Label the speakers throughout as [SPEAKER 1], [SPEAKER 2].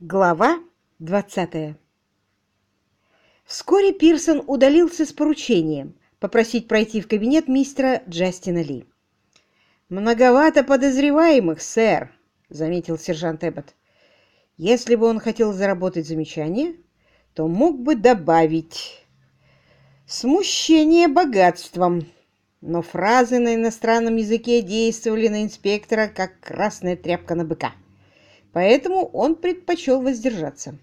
[SPEAKER 1] Глава 20 Вскоре Пирсон удалился с поручением попросить пройти в кабинет мистера Джастина Ли. «Многовато подозреваемых, сэр», — заметил сержант Эббот. «Если бы он хотел заработать замечание, то мог бы добавить «смущение богатством». Но фразы на иностранном языке действовали на инспектора, как красная тряпка на быка поэтому он предпочел воздержаться.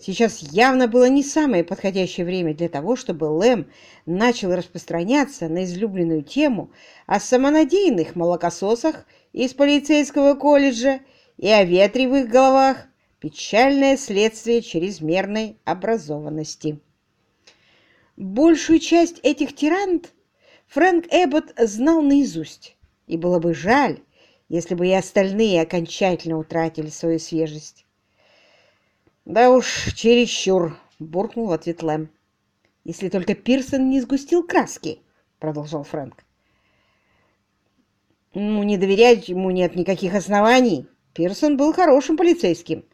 [SPEAKER 1] Сейчас явно было не самое подходящее время для того, чтобы Лэм начал распространяться на излюбленную тему о самонадеянных молокососах из полицейского колледжа и о ветре в их головах, печальное следствие чрезмерной образованности. Большую часть этих тирант Фрэнк Эббот знал наизусть, и было бы жаль, если бы и остальные окончательно утратили свою свежесть. «Да уж, чересчур!» — буркнул в ответ Лэм. «Если только Пирсон не сгустил краски», — продолжал Фрэнк. «Ну, не доверять ему нет никаких оснований. Пирсон был хорошим полицейским.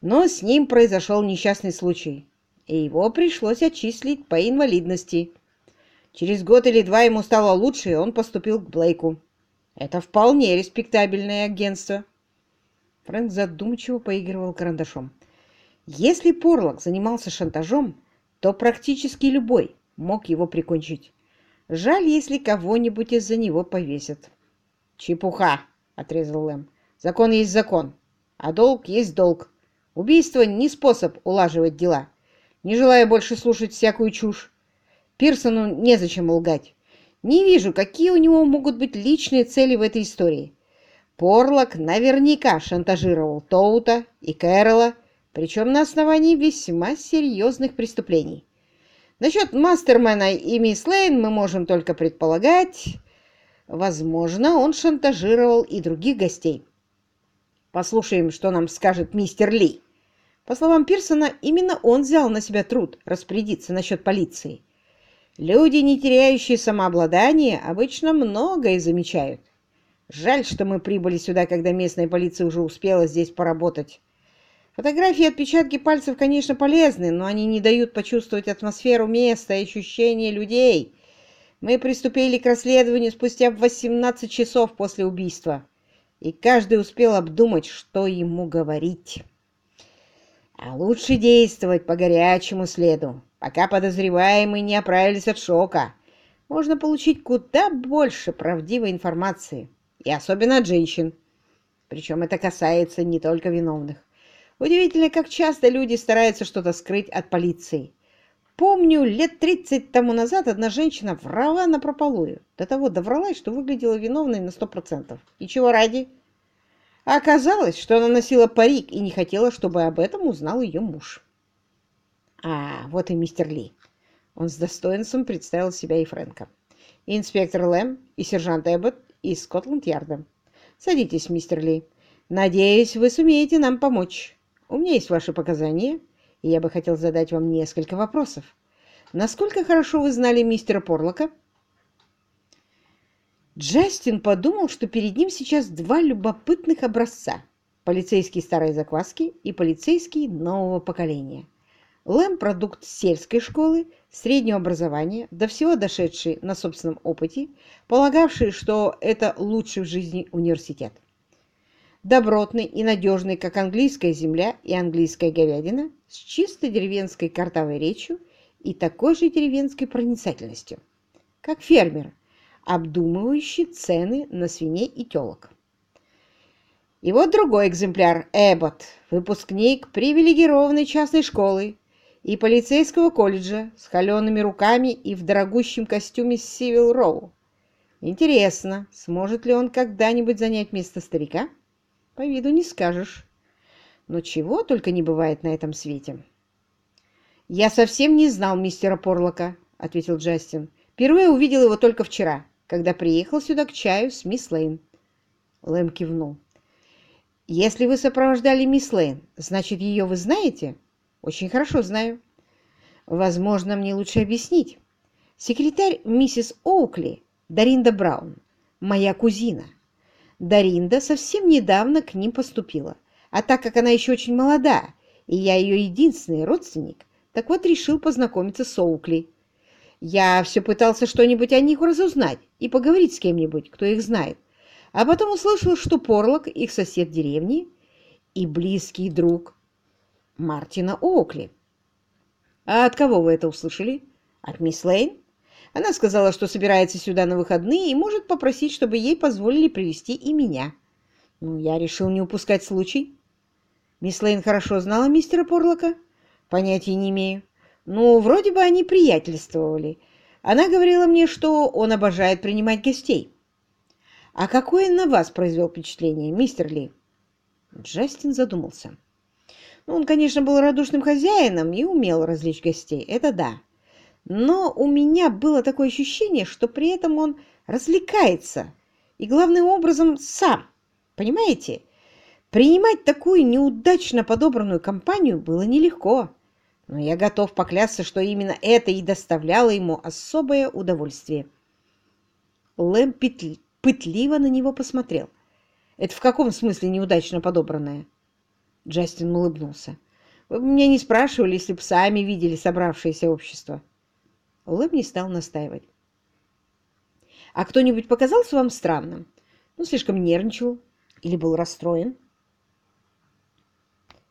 [SPEAKER 1] Но с ним произошел несчастный случай, и его пришлось отчислить по инвалидности. Через год или два ему стало лучше, и он поступил к Блейку. Это вполне респектабельное агентство. Фрэнк задумчиво поигрывал карандашом. Если Порлок занимался шантажом, то практически любой мог его прикончить. Жаль, если кого-нибудь из-за него повесят. «Чепуха!» — отрезал Лэм. «Закон есть закон, а долг есть долг. Убийство не способ улаживать дела. Не желая больше слушать всякую чушь. Пирсону незачем лгать. Не вижу, какие у него могут быть личные цели в этой истории. Порлок наверняка шантажировал Тоута и Кэрола, причем на основании весьма серьезных преступлений. Насчет мастермена и мисс Лейн мы можем только предполагать. Возможно, он шантажировал и других гостей. Послушаем, что нам скажет мистер Ли. По словам Пирсона, именно он взял на себя труд распорядиться насчет полиции. Люди, не теряющие самообладание, обычно многое замечают. Жаль, что мы прибыли сюда, когда местная полиция уже успела здесь поработать. Фотографии и отпечатки пальцев, конечно, полезны, но они не дают почувствовать атмосферу места и ощущения людей. Мы приступили к расследованию спустя 18 часов после убийства, и каждый успел обдумать, что ему говорить. А лучше действовать по горячему следу пока подозреваемые не оправились от шока. Можно получить куда больше правдивой информации, и особенно от женщин. Причем это касается не только виновных. Удивительно, как часто люди стараются что-то скрыть от полиции. Помню, лет 30 тому назад одна женщина врала на прополую. До того довралась, что выглядела виновной на 100%. И чего ради? А оказалось, что она носила парик и не хотела, чтобы об этом узнал ее муж. А, вот и мистер Ли. Он с достоинством представил себя и Фрэнка. И инспектор Лэм, и сержант Эббот из Скотланд-Ярда. Садитесь, мистер Ли. Надеюсь, вы сумеете нам помочь. У меня есть ваши показания, и я бы хотел задать вам несколько вопросов. Насколько хорошо вы знали мистера Порлока? Джастин подумал, что перед ним сейчас два любопытных образца. Полицейский старой закваски и полицейский нового поколения. Лэм – продукт сельской школы, среднего образования, до всего дошедший на собственном опыте, полагавший, что это лучший в жизни университет. Добротный и надежный, как английская земля и английская говядина, с чисто деревенской картавой речью и такой же деревенской проницательностью, как фермер, обдумывающий цены на свиней и телок. И вот другой экземпляр – Эббот, выпускник привилегированной частной школы, и полицейского колледжа с холеными руками и в дорогущем костюме Сивил Роу. Интересно, сможет ли он когда-нибудь занять место старика? По виду не скажешь. Но чего только не бывает на этом свете. «Я совсем не знал мистера Порлока», — ответил Джастин. «Впервые увидел его только вчера, когда приехал сюда к чаю с мисс Лейн». Лэм кивнул. «Если вы сопровождали мисс Лейн, значит, ее вы знаете?» Очень хорошо знаю. Возможно, мне лучше объяснить. Секретарь миссис Оукли, Даринда Браун, моя кузина. Даринда совсем недавно к ним поступила. А так как она еще очень молода, и я ее единственный родственник, так вот решил познакомиться с Оукли. Я все пытался что-нибудь о них разузнать и поговорить с кем-нибудь, кто их знает. А потом услышал, что Порлок, их сосед деревни и близкий друг Мартина Оукли. А от кого вы это услышали? От мисс Лейн? Она сказала, что собирается сюда на выходные и может попросить, чтобы ей позволили привести и меня. Ну, я решил не упускать случай. Мисс Лейн хорошо знала мистера Порлока? Понятия не имею. Ну, вроде бы они приятельствовали. Она говорила мне, что он обожает принимать гостей. А какое на вас произвел впечатление, мистер Ли? Джастин задумался. Ну, он, конечно, был радушным хозяином и умел развлечь гостей, это да. Но у меня было такое ощущение, что при этом он развлекается, и главным образом сам. Понимаете? Принимать такую неудачно подобранную компанию было нелегко, но я готов поклясться, что именно это и доставляло ему особое удовольствие. Лэм пытливо на него посмотрел. «Это в каком смысле неудачно подобранное?» Джастин улыбнулся. «Вы бы меня не спрашивали, если бы сами видели собравшееся общество». Лэм не стал настаивать. «А кто-нибудь показался вам странным? Ну, слишком нервничал или был расстроен?»